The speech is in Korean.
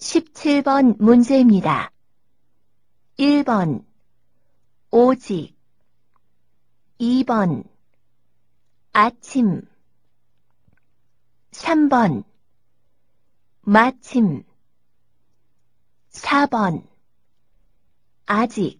17번 문제입니다. 1번 오직. 2번 아침. 3번 마침. 4번 아직.